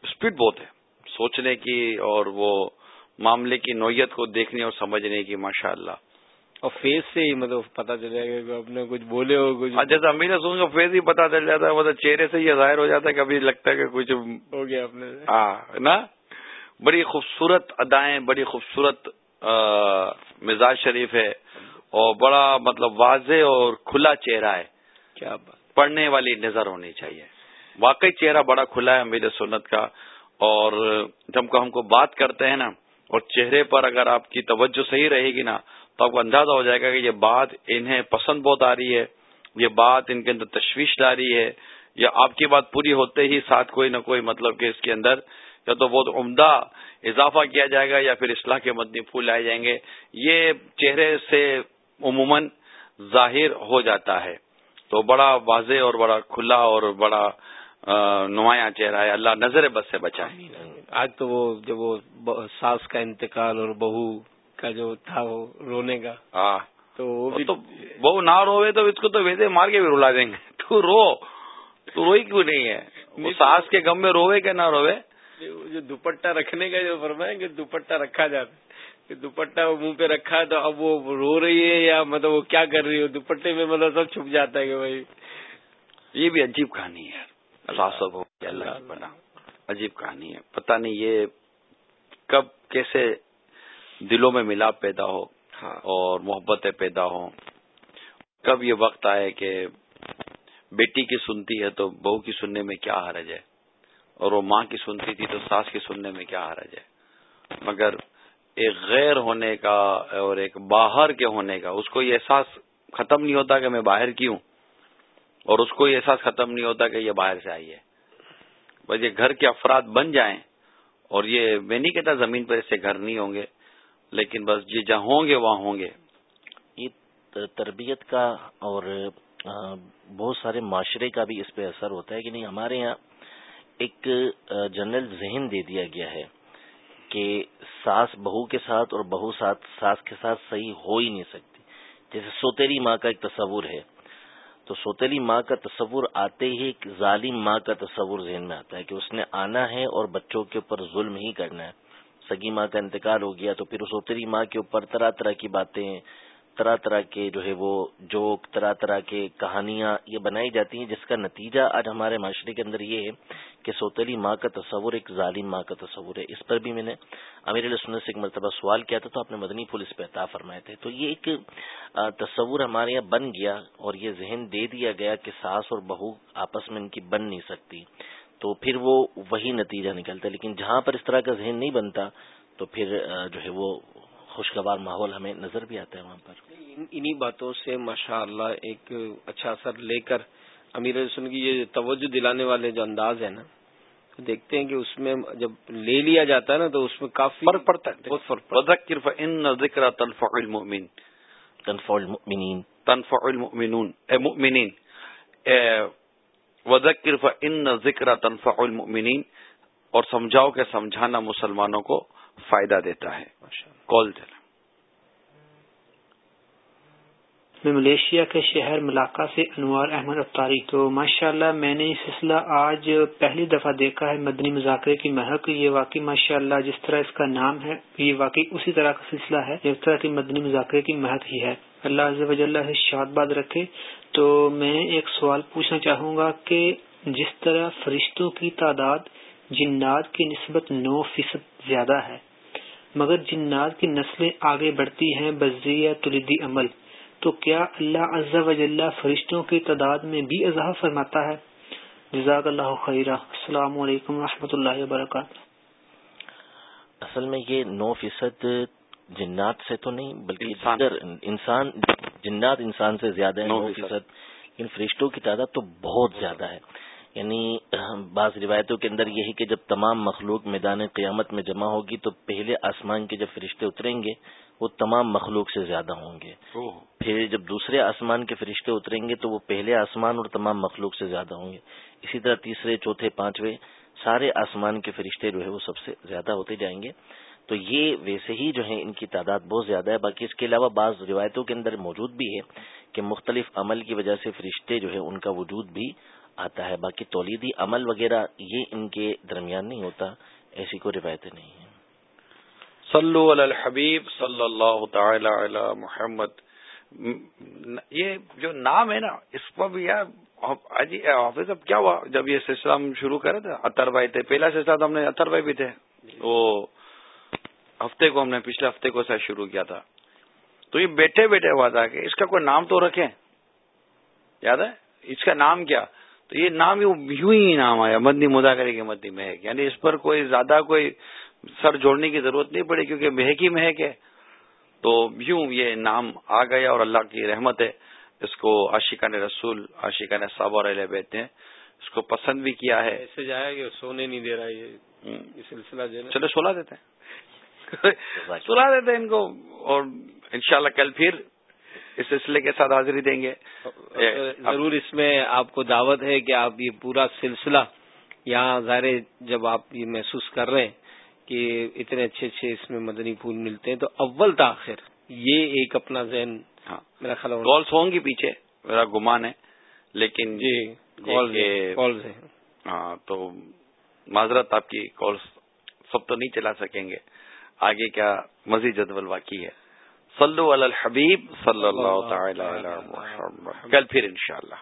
S2: اسپیڈ بہت ہے۔ سوچنے کی اور وہ معاملے کی نوعیت کو دیکھنے اور سمجھنے کی ماشاء اللہ
S1: اور فیس سے ہی مطلب پتا چل جائے گا کہ اپنے کچھ بولے ہو کچھ
S2: ہاں، جیسے امیر سن کا فیس ہی پتا چل جاتا ہے مطلب چہرے سے یہ ظاہر ہو جاتا ہے کبھی لگتا ہے کہ کچھ
S1: ہو گیا اپنے
S2: ہاں نا؟ بڑی خوبصورت ادائیں بڑی خوبصورت مزاج شریف ہے اور بڑا مطلب واضح اور کھلا چہرہ ہے۔
S1: کیا بات۔
S2: پڑھنے والی نظر ہونی چاہیے۔ واقعی چہرہ بڑا کھلا ہے امیر سنت کا۔ اور جب ہم کو بات کرتے ہیں نا، اور چہرے پر اگر آپ کی توجہ صحیح رہے گی نا، تو آپ کو اندازہ ہو جائے گا کہ یہ بات انہیں پسند بہت آ رہی ہے، یہ بات ان کے اندر تشویش لا رہی ہے، یا آپ کی بات پوری ہوتے ہی ساتھ کوئی نہ کوئی مطلب کہ اس کے اندر یا تو بہت عمدہ اضافہ کیا جائے گا یا پھر اصلاح کے مدنی پھول لائے جائیں گے۔ یہ چہرے سے عموماً ظاہر ہو جاتا ہے۔ تو بڑا واضح اور بڑا کھلا اور بڑا نمایاں چہرہ ہے اللہ نظر بس سے بچائے۔
S1: آج تو وہ جب وہ ساس کا انتقال اور بہو کا جو تھا وہ رونے کا
S2: ہاں
S1: تو
S2: بہو نہ روے تو اس کو تو ویسے مار کے بھی رلا دیں گے۔ تو رو تو روئی کیوں نہیں ہے؟ وہ ساس کے غم میں روے کہ نہ روے
S1: جو دوپٹہ رکھنے کا جو فرمائیں کہ دوپٹہ رکھا جاتا کہ دوپٹہ منہ پہ رکھا ہے تو اب وہ رو رہی ہے یا مطلب وہ کیا کر رہی ہے؟ دوپٹے میں مطلب سب چھپ جاتا ہے کہ بھائی۔
S2: یہ بھی عجیب کہانی ہے۔ اللہ بنا۔ عجیب کہانی ہے۔ پتہ نہیں یہ کب کیسے دلوں میں ملاپ پیدا ہو ہاں۔ اور محبتیں پیدا ہوں۔ کب یہ وقت آئے کہ بیٹی کی سنتی ہے تو بہو کی سننے میں کیا حرج ہے؟ اور وہ ماں کی سنتی تھی تو ساس کی سننے میں کیا حرج ہے؟ مگر ایک غیر ہونے کا اور ایک باہر کے ہونے کا اس کو یہ احساس ختم نہیں ہوتا کہ میں باہر کی ہوں اور اس کو یہ احساس ختم نہیں ہوتا کہ یہ باہر سے آئی ہے۔ بس یہ گھر کے افراد بن جائیں اور یہ میں نہیں کہتا زمین پر ایسے گھر نہیں ہوں گے، لیکن بس یہ جہاں ہوں گے وہاں ہوں گے۔
S3: یہ تربیت کا اور بہت سارے معاشرے کا بھی اس پہ اثر ہوتا ہے کہ نہیں، ہمارے یہاں ایک جنرل ذہن دے دیا گیا ہے کہ ساس بہو کے ساتھ اور بہو ساتھ، ساس کے ساتھ صحیح ہو ہی نہیں سکتی۔ جیسے سوتےری ماں کا ایک تصور ہے۔ تو سوتیلی ماں کا تصور آتے ہی ایک ظالم ماں کا تصور ذہن میں آتا ہے کہ اس نے آنا ہے اور بچوں کے اوپر ظلم ہی کرنا ہے۔ سگی ماں کا انتقال ہو گیا تو پھر اس ماں کے اوپر طرح طرح کی باتیں طرح طرح کے جو ہے وہ جوک، طرح طرح کے کہانیاں یہ بنائی جاتی ہیں، جس کا نتیجہ آج ہمارے معاشرے کے اندر یہ ہے کہ سوتیلی ماں کا تصور ایک ظالم ماں کا تصور ہے۔ اس پر بھی میں نے امیر علیہ سے ایک مرتبہ سوال کیا تھا تو آپ نے مدنی پھول اس پہ عطا فرمائے تھے۔ تو یہ ایک تصور ہمارے یہاں بن گیا اور یہ ذہن دے دیا گیا کہ ساس اور بہو آپس میں ان کی بن نہیں سکتی۔ تو پھر وہ وہی نتیجہ نکلتا ہے۔ لیکن جہاں پر اس طرح کا ذہن نہیں بنتا تو پھر جو ہے وہ خوشگوار ماحول ہمیں نظر بھی آتا ہے وہاں پر۔
S1: انہی باتوں سے ماشاء اللہ ایک اچھا اثر لے کر امیر رسول کی یہ توجہ دلانے والے جو انداز ہے نا دیکھتے ہیں کہ اس میں جب لے لیا جاتا ہے نا تو اس میں کافی
S2: فرق پڑتا ہے۔ بہت فرق پڑتا ان ذکر تنفع المؤمن
S3: تنفع المؤمنین۔
S2: تنفع المؤمنون۔ اے مؤمنین وذکر فان ذکر تنفع المؤمنین اور سمجھاؤ کہ سمجھانا مسلمانوں کو فائدہ دیتا ہے۔ کال
S10: میں ملیشیا کے شہر ملاقہ سے انوار احمد افطاری۔ تو ماشاء اللہ میں نے یہ سلسلہ آج پہلی دفعہ دیکھا ہے مدنی مذاکرے کی مہک یہ واقعی ماشاء اللہ جس طرح اس کا نام ہے، یہ واقعی اسی طرح کا سلسلہ ہے جس طرح کی مدنی مذاکرے کی مہک ہی ہے۔ اللہ عز و شاد باد رکھے۔ تو میں ایک سوال پوچھنا چاہوں گا کہ جس طرح فرشتوں کی تعداد جنات کی نسبت نو فیصد زیادہ ہے مگر جنات کی نسلیں آگے بڑھتی ہیں بزیہ تلدی عمل۔ تو کیا اللہ عز و جل فرشتوں کی تعداد میں بھی اضافہ فرماتا ہے؟ جزاک اللہ خیرہ۔ السلام علیکم و اللہ وبرکاتہ۔
S3: اصل میں یہ نو فیصد جنات سے تو نہیں بلکہ انسان۔ جنات انسان سے زیادہ ہے نو فیصد۔ ان فرشتوں کی تعداد تو بہت زیادہ ہے۔ یعنی بعض روایتوں کے اندر یہی کہ جب تمام مخلوق میدان قیامت میں جمع ہوگی تو پہلے آسمان کے جب فرشتے اتریں گے وہ تمام مخلوق سے زیادہ ہوں گے۔ پھر جب دوسرے آسمان کے فرشتے اتریں گے تو وہ پہلے آسمان اور تمام مخلوق سے زیادہ ہوں گے۔ اسی طرح تیسرے چوتھے پانچویں سارے آسمان کے فرشتے جو ہے وہ سب سے زیادہ ہوتے جائیں گے۔ تو یہ ویسے ہی جو ہے ان کی تعداد بہت زیادہ ہے۔ باقی اس کے علاوہ بعض روایتوں کے اندر موجود بھی ہے کہ مختلف عمل کی وجہ سے فرشتے جو ہے ان کا وجود بھی آتا ہے، باقی تولیدی عمل وغیرہ یہ ان کے درمیان نہیں ہوتا، ایسی کوئی روایتیں نہیں ہیں۔
S2: صلو علی الحبیب صلی اللہ تعالی علی محمد۔ یہ جو نام ہے نا، اس پر بھی یار حافظ اب کیا ہوا؟ جب یہ سلسلہ ہم شروع کرے تھے، اتر بھائی تھے، پہلا سلسلہ تو ہم نے اتر بھائی بھی تھے۔ وہ ہفتے کو ہم نے پچھلے ہفتے کو ساتھ شروع کیا تھا۔ تو یہ بیٹھے بیٹھے ہوا تھا کہ اس کا کوئی نام تو رکھیں۔ یاد ہے؟ اس کا نام کیا؟ تو یہ نام یوں ہی نام آیا مدنی مذاکرے کی مدنی مہک۔ یعنی اس پر کوئی زیادہ کوئی سر جوڑنے کی ضرورت نہیں پڑی کیونکہ مہک ہی مہک ہے۔ تو یوں یہ نام آ گیا اور اللہ کی رحمت ہے۔ اس کو عاشقہ نے رسول عاشقہ نے صاحب اور بیٹھتے ہیں اس کو پسند بھی کیا ہے۔
S1: ایسے جایا کہ سونے نہیں دے رہا یہ سلسلہ
S2: چلو سولا دیتے ہیں۔ سلا دیتے ہیں ان کو اور انشاءاللہ کل پھر اس سلسلے کے ساتھ حاضری دیں گے۔
S1: ضرور اس میں آپ کو دعوت ہے کہ آپ یہ پورا سلسلہ یہاں ظاہر جب آپ یہ محسوس کر رہے ہیں کہ اتنے اچھے اچھے اس میں مدنی پھول ملتے ہیں تو اول تاخیر یہ ایک اپنا ذہن
S2: ہاں۔ میرا خیال کالس ہوں گی پیچھے میرا گمان ہے لیکن
S1: جی کالز
S2: ہاں تو معذرت آپ کی کالس سب تو نہیں چلا سکیں گے۔ آگے کیا مزید جدول واقعی ہے؟ صلو علی الحبیب صلی اللہ تعالی کل پھر انشاءاللہ.